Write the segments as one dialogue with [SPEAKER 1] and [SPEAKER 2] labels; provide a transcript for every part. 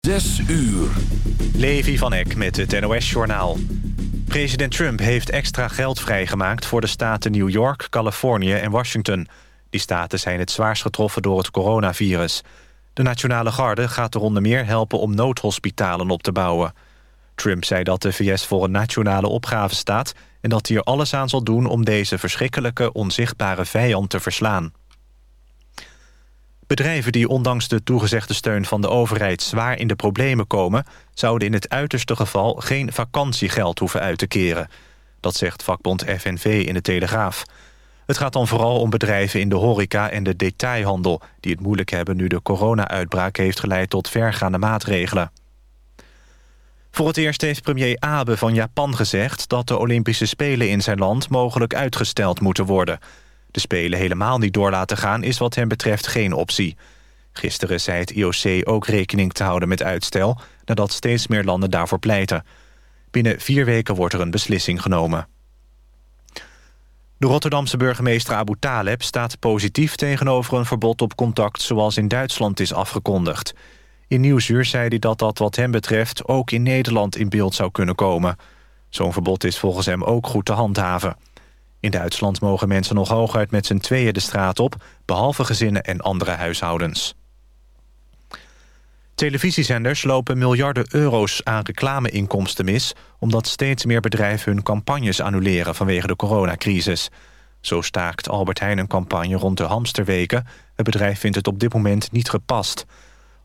[SPEAKER 1] Zes uur.
[SPEAKER 2] Levi van Eck met het NOS-journaal. President Trump heeft extra geld vrijgemaakt voor de staten New York, Californië en Washington. Die staten zijn het zwaarst getroffen door het coronavirus. De Nationale Garde gaat er onder meer helpen om noodhospitalen op te bouwen. Trump zei dat de VS voor een nationale opgave staat... en dat hij er alles aan zal doen om deze verschrikkelijke, onzichtbare vijand te verslaan. Bedrijven die ondanks de toegezegde steun van de overheid zwaar in de problemen komen... zouden in het uiterste geval geen vakantiegeld hoeven uit te keren. Dat zegt vakbond FNV in de Telegraaf. Het gaat dan vooral om bedrijven in de horeca en de detailhandel... die het moeilijk hebben nu de corona-uitbraak heeft geleid tot vergaande maatregelen. Voor het eerst heeft premier Abe van Japan gezegd... dat de Olympische Spelen in zijn land mogelijk uitgesteld moeten worden... De Spelen helemaal niet door laten gaan is wat hem betreft geen optie. Gisteren zei het IOC ook rekening te houden met uitstel... nadat steeds meer landen daarvoor pleiten. Binnen vier weken wordt er een beslissing genomen. De Rotterdamse burgemeester Abu Taleb staat positief tegenover een verbod op contact zoals in Duitsland is afgekondigd. In Nieuwsuur zei hij dat dat wat hem betreft ook in Nederland in beeld zou kunnen komen. Zo'n verbod is volgens hem ook goed te handhaven. In Duitsland mogen mensen nog hooguit met z'n tweeën de straat op... behalve gezinnen en andere huishoudens. Televisiezenders lopen miljarden euro's aan reclameinkomsten mis... omdat steeds meer bedrijven hun campagnes annuleren vanwege de coronacrisis. Zo staakt Albert Heijn een campagne rond de hamsterweken. Het bedrijf vindt het op dit moment niet gepast.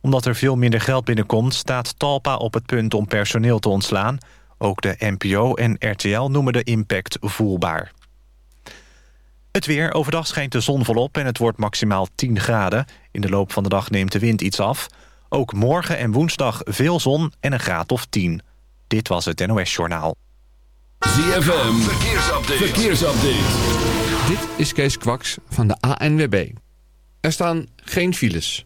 [SPEAKER 2] Omdat er veel minder geld binnenkomt... staat Talpa op het punt om personeel te ontslaan. Ook de NPO en RTL noemen de impact voelbaar. Het weer. Overdag schijnt de zon volop en het wordt maximaal 10 graden. In de loop van de dag neemt de wind iets af. Ook morgen en woensdag veel zon en een graad of 10. Dit was het NOS Journaal.
[SPEAKER 1] ZFM. Verkeersupdate. Verkeersupdate.
[SPEAKER 3] Dit is Kees Kwaks van de ANWB. Er staan geen files.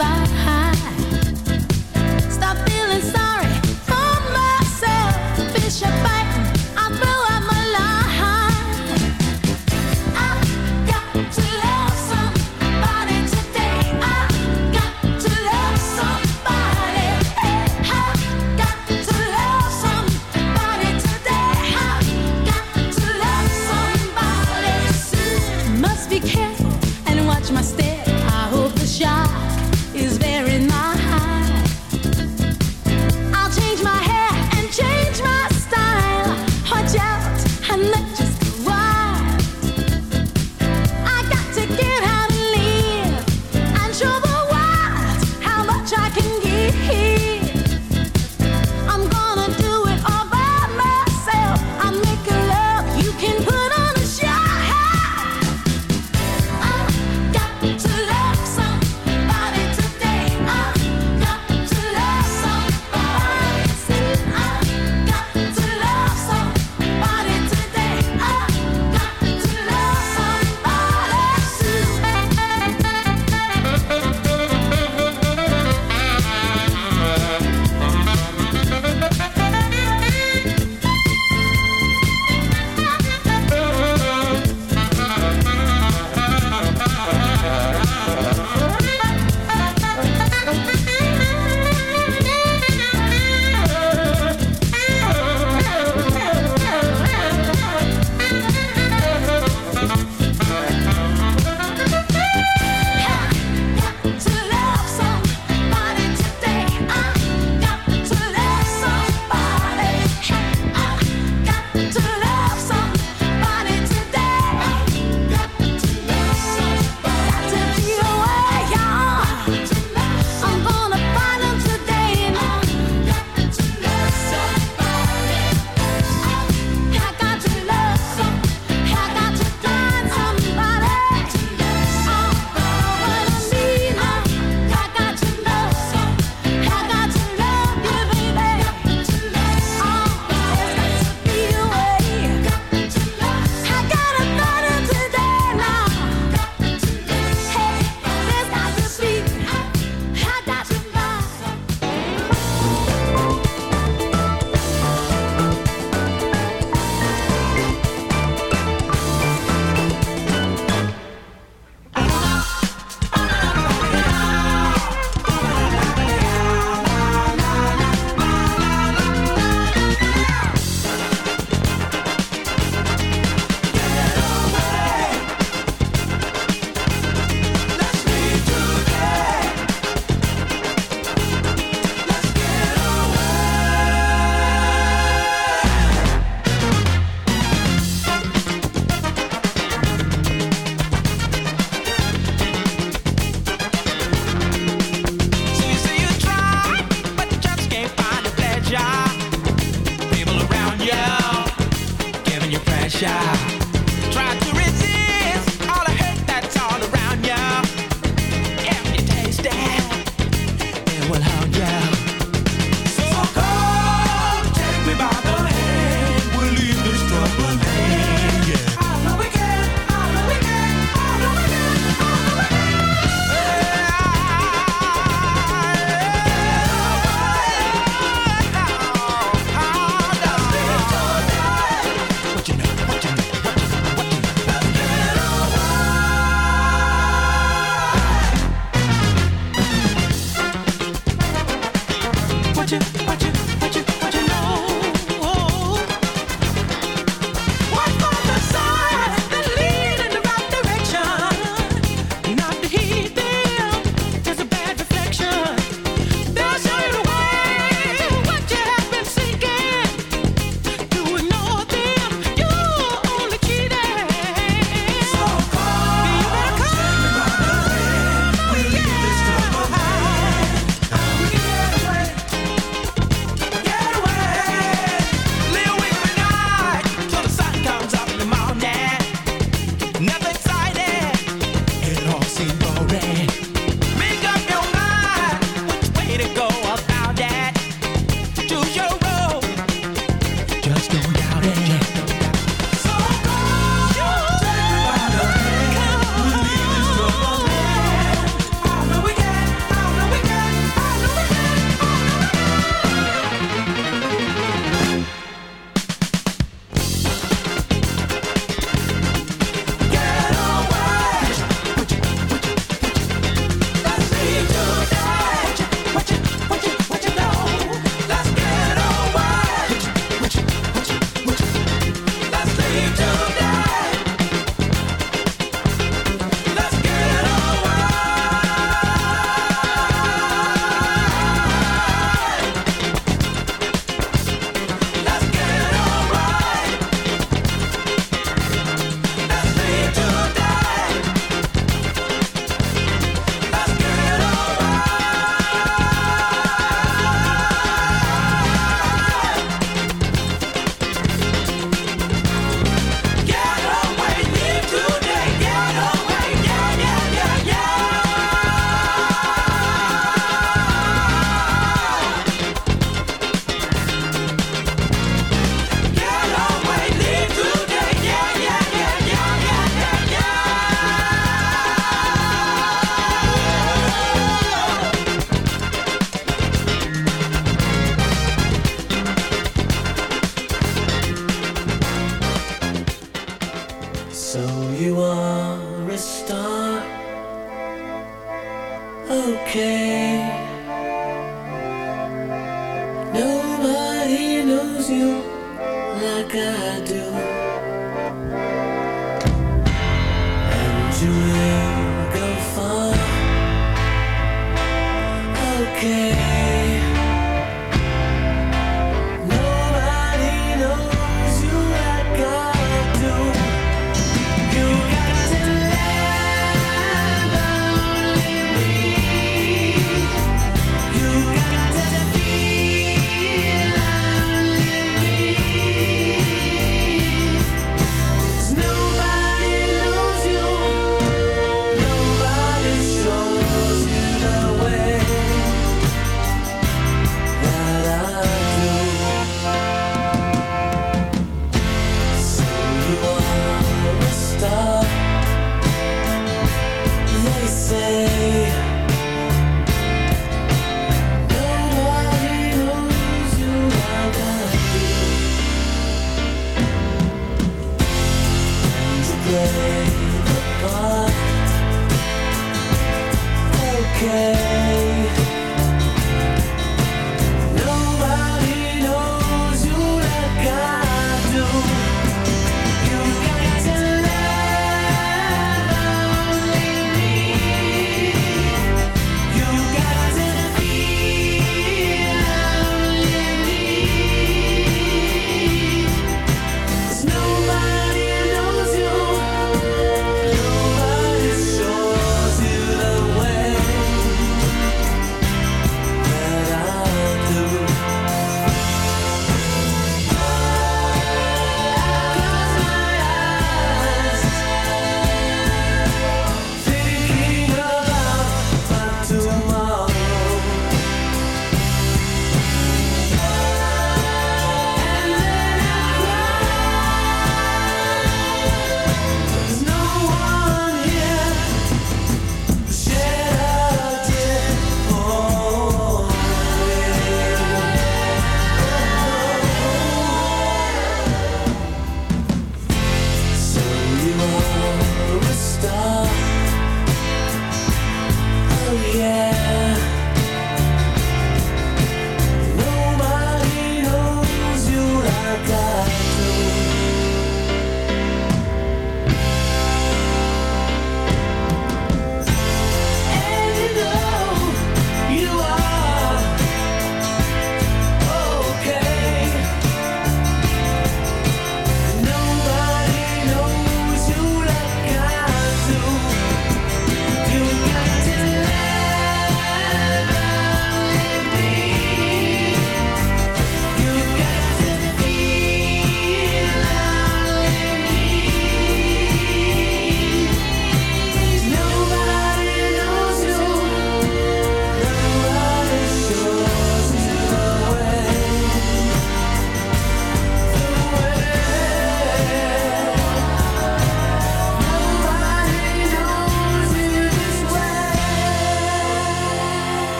[SPEAKER 4] goodbye.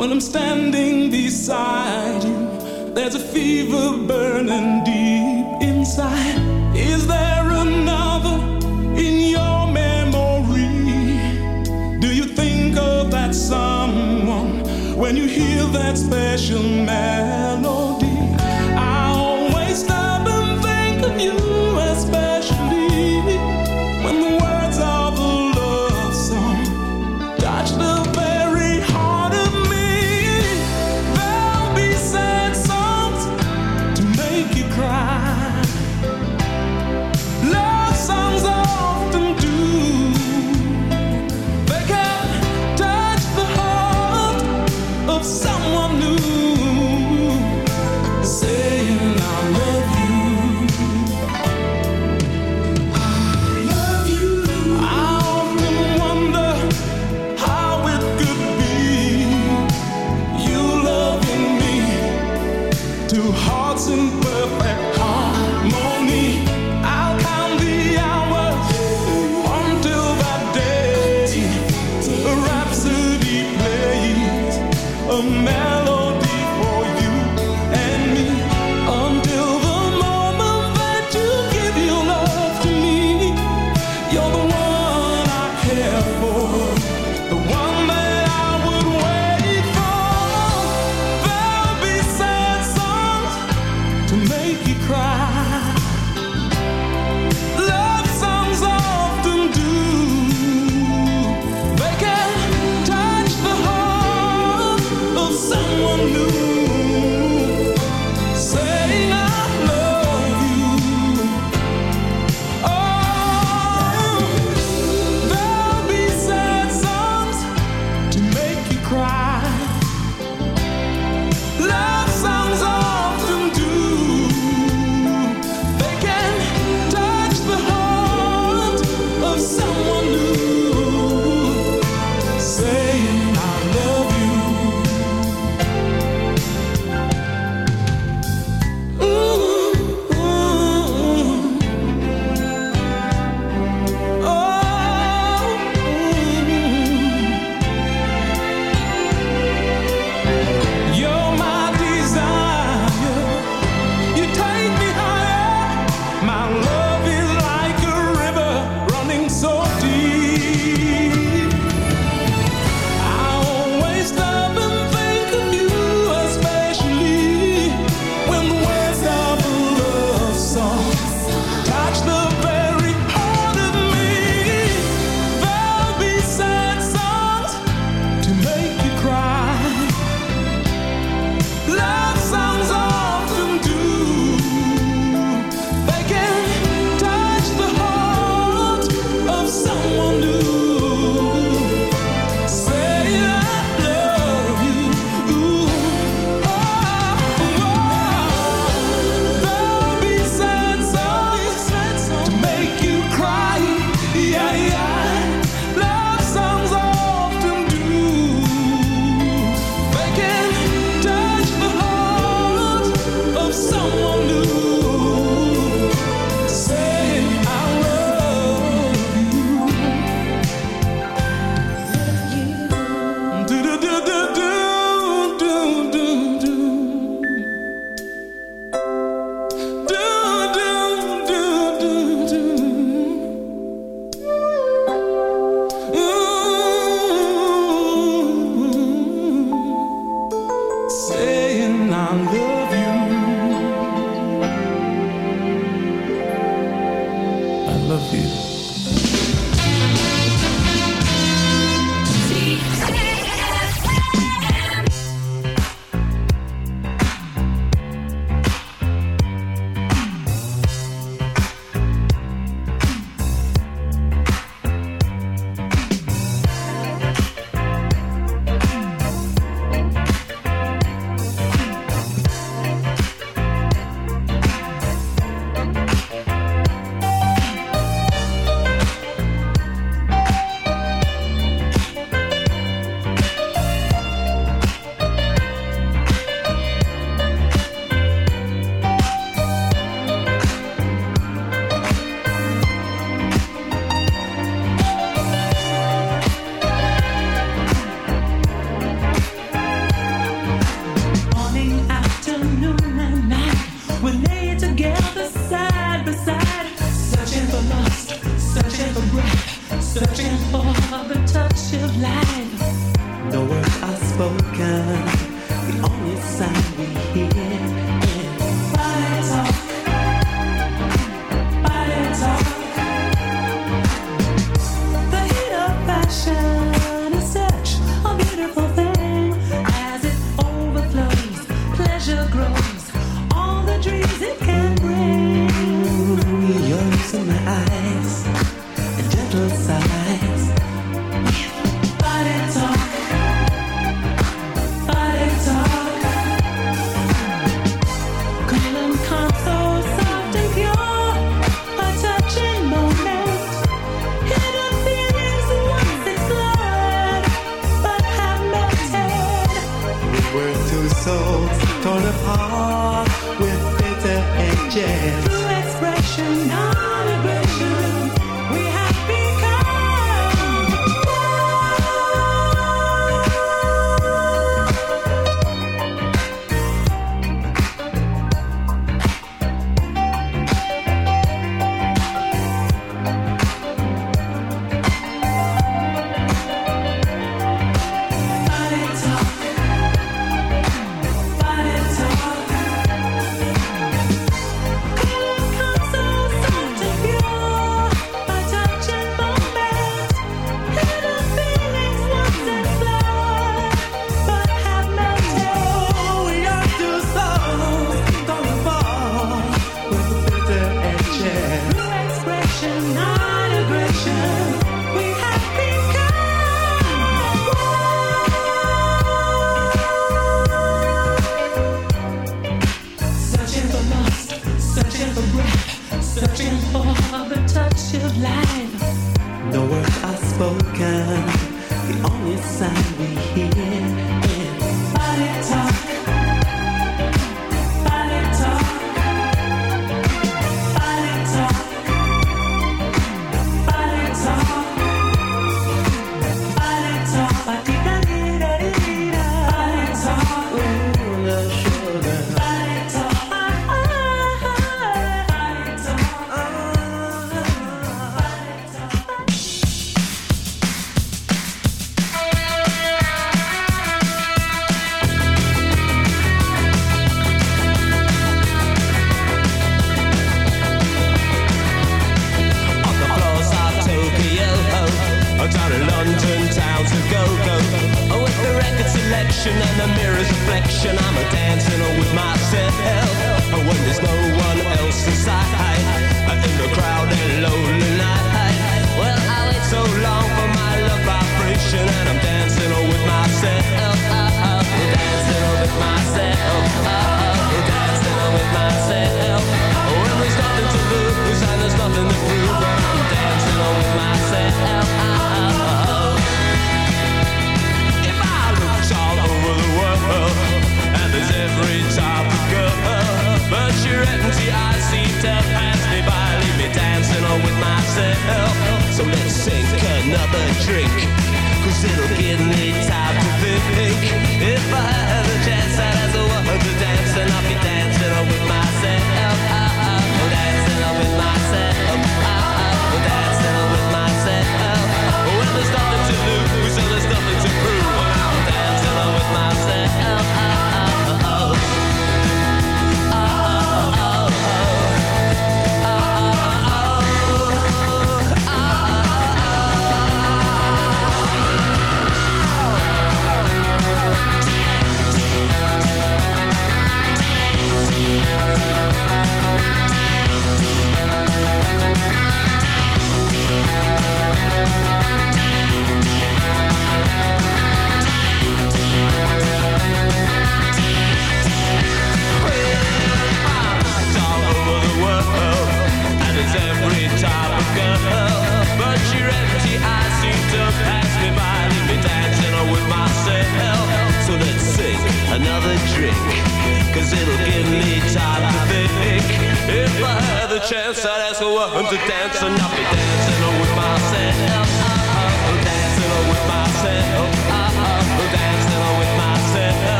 [SPEAKER 4] When I'm standing beside you. There's a fever burning